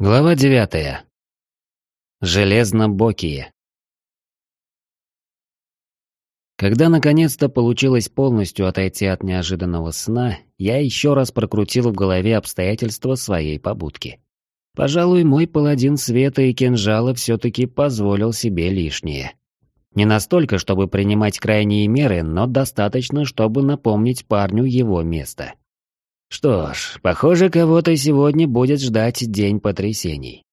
Глава девятая. Железнобокие. Когда наконец-то получилось полностью отойти от неожиданного сна, я еще раз прокрутил в голове обстоятельства своей побудки. Пожалуй, мой паладин света и кинжала все-таки позволил себе лишнее. Не настолько, чтобы принимать крайние меры, но достаточно, чтобы напомнить парню его место. Что ж, похоже, кого-то сегодня будет ждать день потрясений.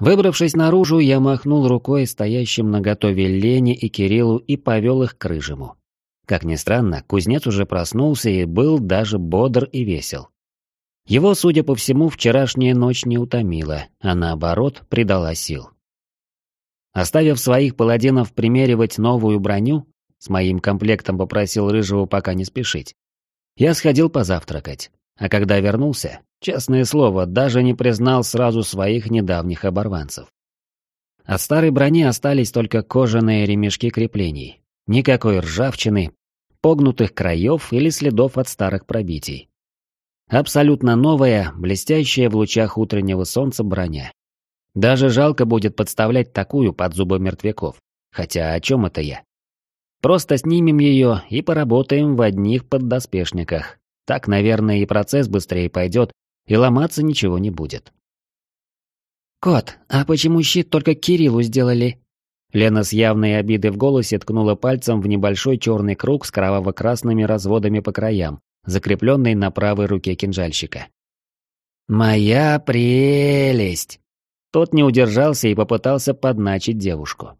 Выбравшись наружу, я махнул рукой стоящим на готове Лене и Кириллу и повел их к рыжему. Как ни странно, кузнец уже проснулся и был даже бодр и весел. Его, судя по всему, вчерашняя ночь не утомила, а наоборот, придала сил. Оставив своих паладинов примеривать новую броню, с моим комплектом попросил Рыжего пока не спешить. Я сходил позавтракать, а когда вернулся, честное слово, даже не признал сразу своих недавних оборванцев. От старой брони остались только кожаные ремешки креплений. Никакой ржавчины, погнутых краев или следов от старых пробитий. Абсолютно новая, блестящая в лучах утреннего солнца броня. Даже жалко будет подставлять такую под зубы мертвяков. Хотя о чем это я? Просто снимем ее и поработаем в одних поддоспешниках. Так, наверное, и процесс быстрее пойдет, и ломаться ничего не будет. «Кот, а почему щит только Кириллу сделали?» Лена с явной обидой в голосе ткнула пальцем в небольшой черный круг с кроваво-красными разводами по краям, закрепленный на правой руке кинжальщика. «Моя прелесть!» Тот не удержался и попытался подначить девушку.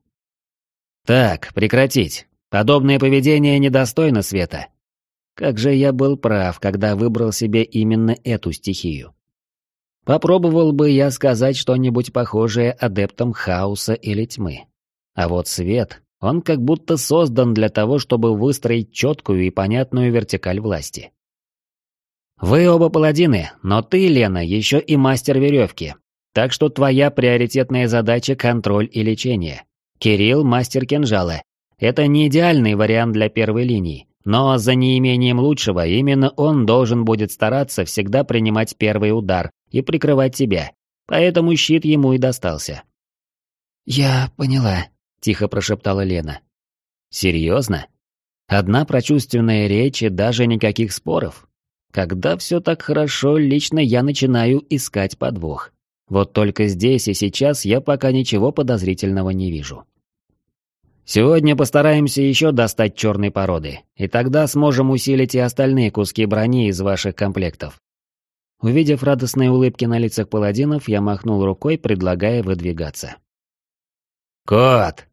«Так, прекратить. Подобное поведение недостойно света. Как же я был прав, когда выбрал себе именно эту стихию. Попробовал бы я сказать что-нибудь похожее адептам хаоса или тьмы. А вот свет, он как будто создан для того, чтобы выстроить четкую и понятную вертикаль власти. Вы оба паладины, но ты, Лена, еще и мастер веревки. Так что твоя приоритетная задача – контроль и лечение. Кирилл – мастер кинжала, это не идеальный вариант для первой линии, но за неимением лучшего именно он должен будет стараться всегда принимать первый удар и прикрывать тебя. Поэтому щит ему и достался. «Я поняла», — тихо прошептала Лена. «Серьезно? Одна прочувственная речь и даже никаких споров? Когда все так хорошо, лично я начинаю искать подвох. Вот только здесь и сейчас я пока ничего подозрительного не вижу». Сегодня постараемся еще достать черной породы, и тогда сможем усилить и остальные куски брони из ваших комплектов. Увидев радостные улыбки на лицах паладинов, я махнул рукой, предлагая выдвигаться. «Кот!»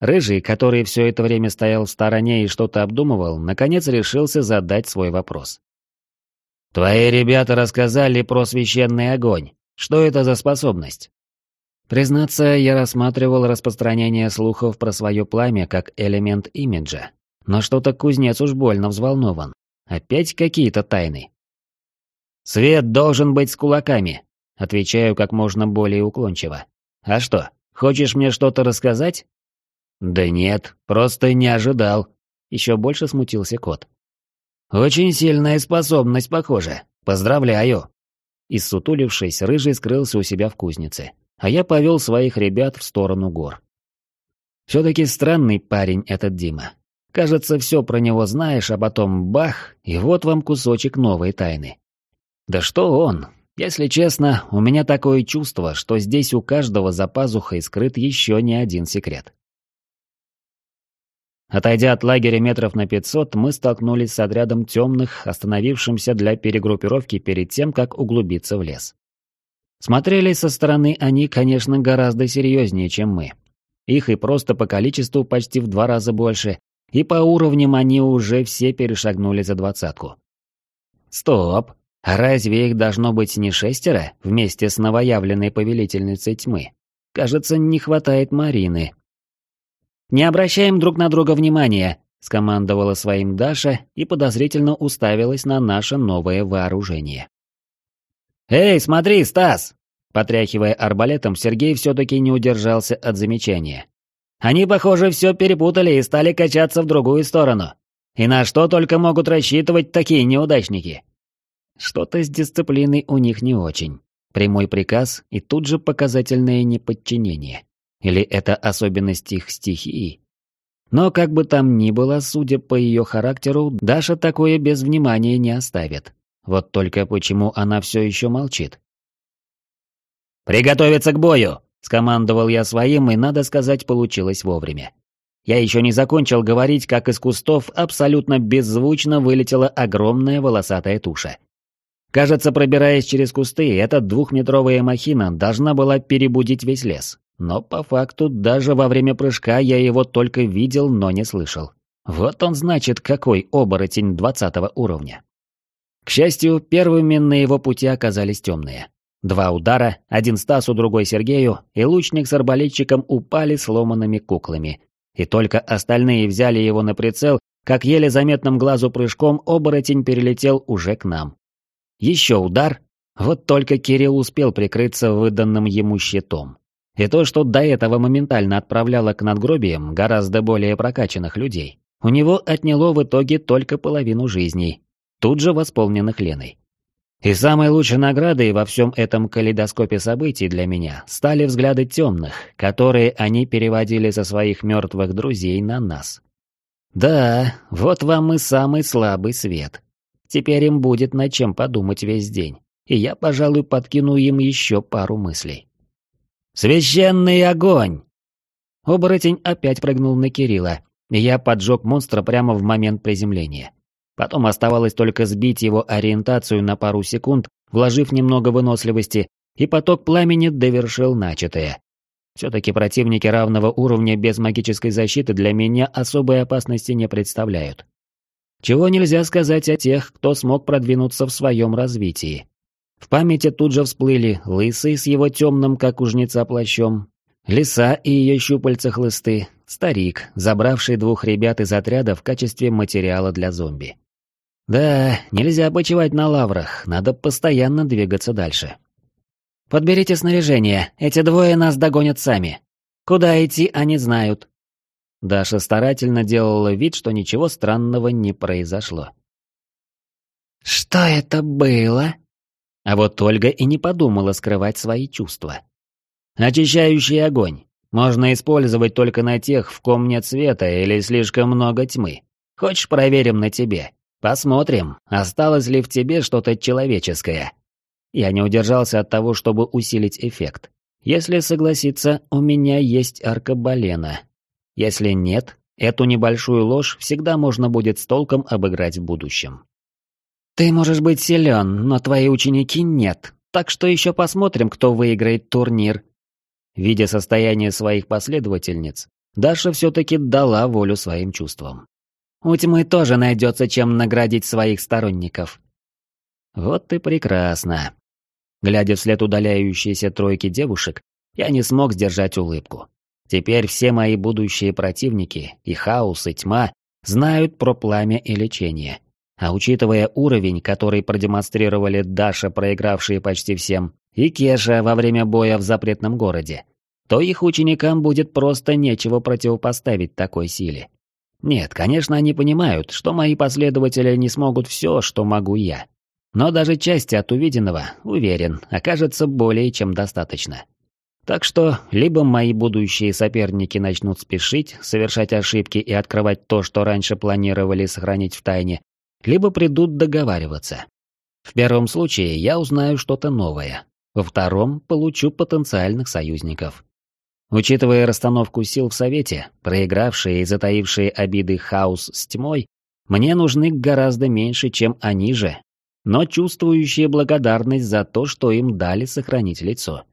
Рыжий, который все это время стоял в стороне и что-то обдумывал, наконец решился задать свой вопрос. «Твои ребята рассказали про священный огонь. Что это за способность?» Признаться, я рассматривал распространение слухов про свое пламя как элемент имиджа. Но что-то кузнец уж больно взволнован. Опять какие-то тайны. «Свет должен быть с кулаками», — отвечаю как можно более уклончиво. «А что, хочешь мне что-то рассказать?» «Да нет, просто не ожидал», — еще больше смутился кот. «Очень сильная способность, похоже. Поздравляю!» Иссутулившись, Рыжий скрылся у себя в кузнице а я повел своих ребят в сторону гор. Все-таки странный парень этот Дима. Кажется, все про него знаешь, а потом бах, и вот вам кусочек новой тайны. Да что он? Если честно, у меня такое чувство, что здесь у каждого за пазухой скрыт еще не один секрет. Отойдя от лагеря метров на 500, мы столкнулись с отрядом темных, остановившимся для перегруппировки перед тем, как углубиться в лес. Смотрели со стороны они, конечно, гораздо серьезнее, чем мы. Их и просто по количеству почти в два раза больше, и по уровням они уже все перешагнули за двадцатку. Стоп! Разве их должно быть не шестеро вместе с новоявленной повелительницей тьмы? Кажется, не хватает Марины. «Не обращаем друг на друга внимания», — скомандовала своим Даша и подозрительно уставилась на наше новое вооружение. «Эй, смотри, Стас!» Потряхивая арбалетом, Сергей все-таки не удержался от замечания. «Они, похоже, все перепутали и стали качаться в другую сторону. И на что только могут рассчитывать такие неудачники?» Что-то с дисциплиной у них не очень. Прямой приказ и тут же показательное неподчинение. Или это особенность их стихии? Но как бы там ни было, судя по ее характеру, Даша такое без внимания не оставит. Вот только почему она все еще молчит? «Приготовиться к бою!» – скомандовал я своим, и, надо сказать, получилось вовремя. Я еще не закончил говорить, как из кустов абсолютно беззвучно вылетела огромная волосатая туша. Кажется, пробираясь через кусты, эта двухметровая махина должна была перебудить весь лес. Но по факту даже во время прыжка я его только видел, но не слышал. Вот он значит, какой оборотень двадцатого уровня. К счастью, первыми на его пути оказались темные. Два удара, один Стасу, другой Сергею, и лучник с арбалетчиком упали сломанными куклами. И только остальные взяли его на прицел, как еле заметным глазу прыжком оборотень перелетел уже к нам. Еще удар. Вот только Кирилл успел прикрыться выданным ему щитом. И то, что до этого моментально отправляло к надгробиям гораздо более прокачанных людей, у него отняло в итоге только половину жизней, тут же восполненных Леной. И самой лучшей наградой во всем этом калейдоскопе событий для меня стали взгляды темных, которые они переводили со своих мертвых друзей на нас. Да, вот вам и самый слабый свет. Теперь им будет над чем подумать весь день, и я, пожалуй, подкину им еще пару мыслей. «Священный огонь!» Оборотень опять прыгнул на Кирилла, и я поджег монстра прямо в момент приземления. Потом оставалось только сбить его ориентацию на пару секунд, вложив немного выносливости, и поток пламени довершил начатое. Все-таки противники равного уровня без магической защиты для меня особой опасности не представляют. Чего нельзя сказать о тех, кто смог продвинуться в своем развитии. В памяти тут же всплыли лысый с его темным, как у жнеца, плащом, лиса и ее щупальца-хлысты, старик, забравший двух ребят из отряда в качестве материала для зомби. Да, нельзя почивать на лаврах, надо постоянно двигаться дальше. «Подберите снаряжение, эти двое нас догонят сами. Куда идти, они знают». Даша старательно делала вид, что ничего странного не произошло. «Что это было?» А вот Ольга и не подумала скрывать свои чувства. Очищающий огонь. Можно использовать только на тех, в ком нет света или слишком много тьмы. Хочешь, проверим на тебе? Посмотрим, осталось ли в тебе что-то человеческое. Я не удержался от того, чтобы усилить эффект. Если согласиться, у меня есть аркабалена. Если нет, эту небольшую ложь всегда можно будет с толком обыграть в будущем. Ты можешь быть силен, но твои ученики нет. Так что еще посмотрим, кто выиграет турнир. Видя состояние своих последовательниц, Даша все-таки дала волю своим чувствам. У тьмы тоже найдется чем наградить своих сторонников. Вот и прекрасно. Глядя вслед удаляющейся тройки девушек, я не смог сдержать улыбку. Теперь все мои будущие противники, и хаос, и тьма, знают про пламя и лечение. А учитывая уровень, который продемонстрировали Даша, проигравшие почти всем, и Кеша во время боя в запретном городе, то их ученикам будет просто нечего противопоставить такой силе. Нет, конечно, они понимают, что мои последователи не смогут все, что могу я. Но даже части от увиденного, уверен, окажется более чем достаточно. Так что, либо мои будущие соперники начнут спешить, совершать ошибки и открывать то, что раньше планировали сохранить в тайне, либо придут договариваться. В первом случае я узнаю что-то новое, во втором получу потенциальных союзников. Учитывая расстановку сил в Совете, проигравшие и затаившие обиды хаос с тьмой, мне нужны гораздо меньше, чем они же, но чувствующие благодарность за то, что им дали сохранить лицо.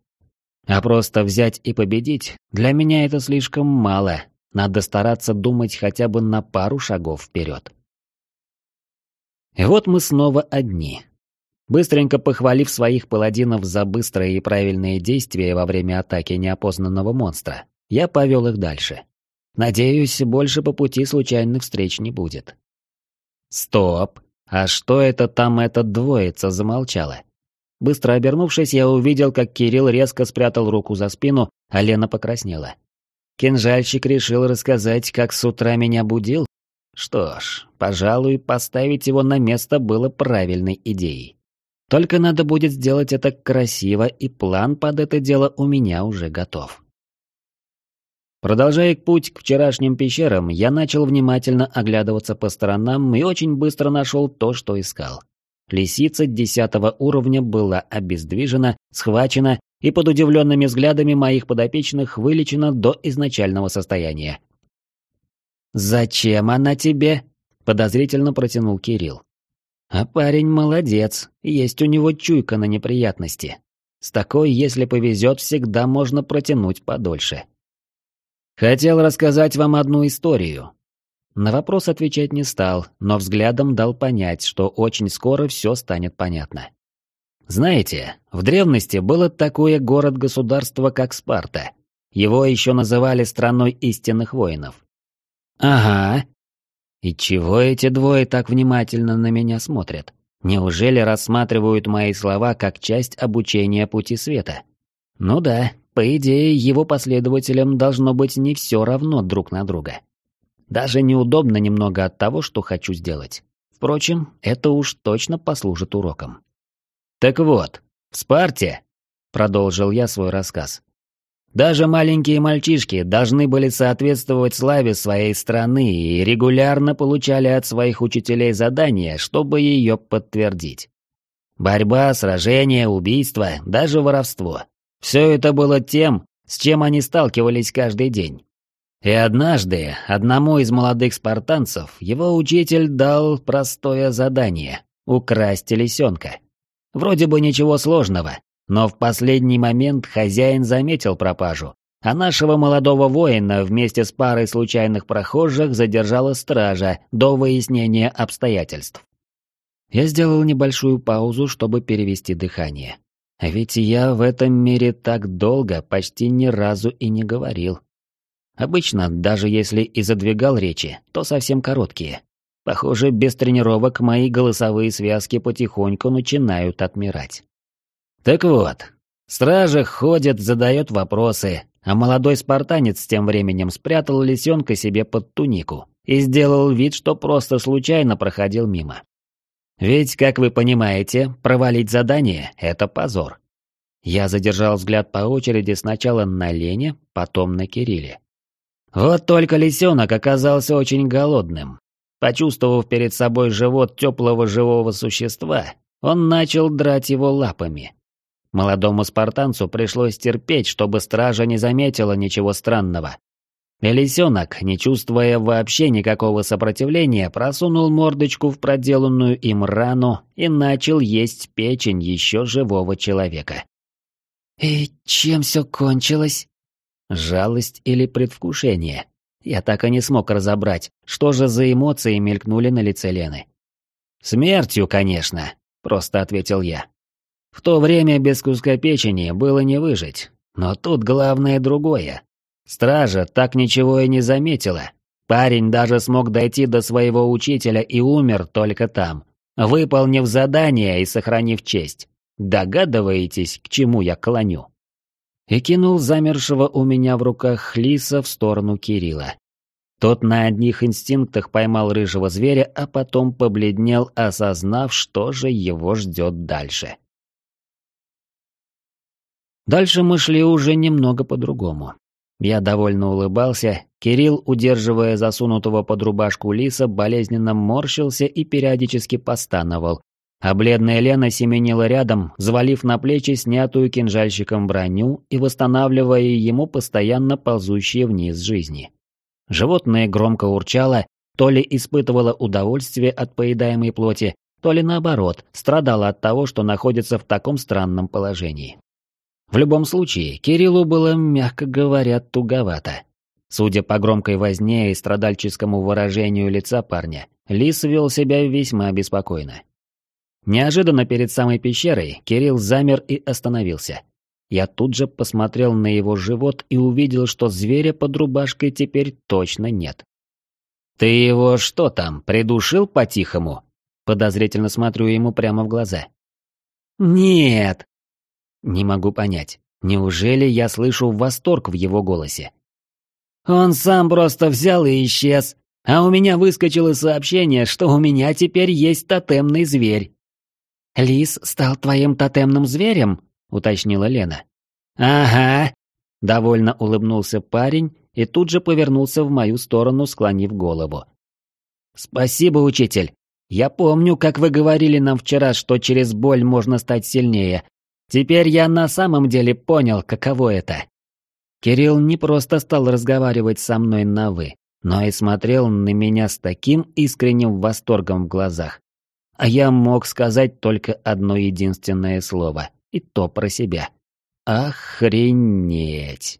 А просто взять и победить, для меня это слишком мало, надо стараться думать хотя бы на пару шагов вперед. И вот мы снова одни. Быстренько похвалив своих паладинов за быстрые и правильные действия во время атаки неопознанного монстра, я повел их дальше. Надеюсь, больше по пути случайных встреч не будет. Стоп! А что это там эта двоица замолчала? Быстро обернувшись, я увидел, как Кирилл резко спрятал руку за спину, а Лена покраснела. Кинжальщик решил рассказать, как с утра меня будил? Что ж, пожалуй, поставить его на место было правильной идеей. Только надо будет сделать это красиво, и план под это дело у меня уже готов. Продолжая путь к вчерашним пещерам, я начал внимательно оглядываться по сторонам и очень быстро нашел то, что искал. Лисица десятого уровня была обездвижена, схвачена и под удивленными взглядами моих подопечных вылечена до изначального состояния. «Зачем она тебе?» – подозрительно протянул Кирилл. «А парень молодец, есть у него чуйка на неприятности. С такой, если повезет, всегда можно протянуть подольше». Хотел рассказать вам одну историю. На вопрос отвечать не стал, но взглядом дал понять, что очень скоро все станет понятно. Знаете, в древности было такое город-государство, как Спарта. Его еще называли страной истинных воинов. Ага. И чего эти двое так внимательно на меня смотрят? Неужели рассматривают мои слова как часть обучения пути света? Ну да, по идее, его последователям должно быть не все равно друг на друга. Даже неудобно немного от того, что хочу сделать. Впрочем, это уж точно послужит уроком. «Так вот, в Спарте», — продолжил я свой рассказ, «даже маленькие мальчишки должны были соответствовать славе своей страны и регулярно получали от своих учителей задания, чтобы ее подтвердить. Борьба, сражения, убийства, даже воровство все это было тем, с чем они сталкивались каждый день. И однажды одному из молодых спартанцев его учитель дал простое задание – украсть лисенка. Вроде бы ничего сложного, но в последний момент хозяин заметил пропажу, а нашего молодого воина вместе с парой случайных прохожих задержала стража до выяснения обстоятельств. Я сделал небольшую паузу, чтобы перевести дыхание. Ведь я в этом мире так долго почти ни разу и не говорил. Обычно, даже если и задвигал речи, то совсем короткие. Похоже, без тренировок мои голосовые связки потихоньку начинают отмирать. Так вот, стража ходит, задает вопросы, а молодой спартанец тем временем спрятал лисенка себе под тунику и сделал вид, что просто случайно проходил мимо. Ведь, как вы понимаете, провалить задание – это позор. Я задержал взгляд по очереди сначала на Лене, потом на Кирилле. Вот только лисенок оказался очень голодным. Почувствовав перед собой живот теплого живого существа, он начал драть его лапами. Молодому спартанцу пришлось терпеть, чтобы стража не заметила ничего странного, Лисенок, не чувствуя вообще никакого сопротивления, просунул мордочку в проделанную им рану и начал есть печень еще живого человека. «И чем все кончилось?» Жалость или предвкушение? Я так и не смог разобрать, что же за эмоции мелькнули на лице Лены. «Смертью, конечно», — просто ответил я. В то время без куска печени было не выжить, но тут главное другое. Стража так ничего и не заметила. Парень даже смог дойти до своего учителя и умер только там, выполнив задание и сохранив честь. Догадываетесь, к чему я клоню? И кинул замершего у меня в руках лиса в сторону Кирилла. Тот на одних инстинктах поймал рыжего зверя, а потом побледнел, осознав, что же его ждет дальше. Дальше мы шли уже немного по-другому. Я довольно улыбался, Кирилл, удерживая засунутого под рубашку лиса, болезненно морщился и периодически постановал, а бледная Лена семенила рядом, завалив на плечи снятую кинжальщиком броню и восстанавливая ему постоянно ползущие вниз жизни. Животное громко урчало, то ли испытывало удовольствие от поедаемой плоти, то ли наоборот, страдало от того, что находится в таком странном положении. В любом случае, Кириллу было, мягко говоря, туговато. Судя по громкой возне и страдальческому выражению лица парня, Лис вел себя весьма беспокойно. Неожиданно перед самой пещерой Кирилл замер и остановился. Я тут же посмотрел на его живот и увидел, что зверя под рубашкой теперь точно нет. «Ты его что там, придушил по-тихому?» Подозрительно смотрю ему прямо в глаза. «Нет!» Не могу понять, неужели я слышу восторг в его голосе? Он сам просто взял и исчез, а у меня выскочило сообщение, что у меня теперь есть тотемный зверь. Лис стал твоим тотемным зверем?» — уточнила Лена. «Ага», — довольно улыбнулся парень и тут же повернулся в мою сторону, склонив голову. «Спасибо, учитель. Я помню, как вы говорили нам вчера, что через боль можно стать сильнее. Теперь я на самом деле понял, каково это». Кирилл не просто стал разговаривать со мной на «вы», но и смотрел на меня с таким искренним восторгом в глазах. А я мог сказать только одно единственное слово, и то про себя. Охренеть.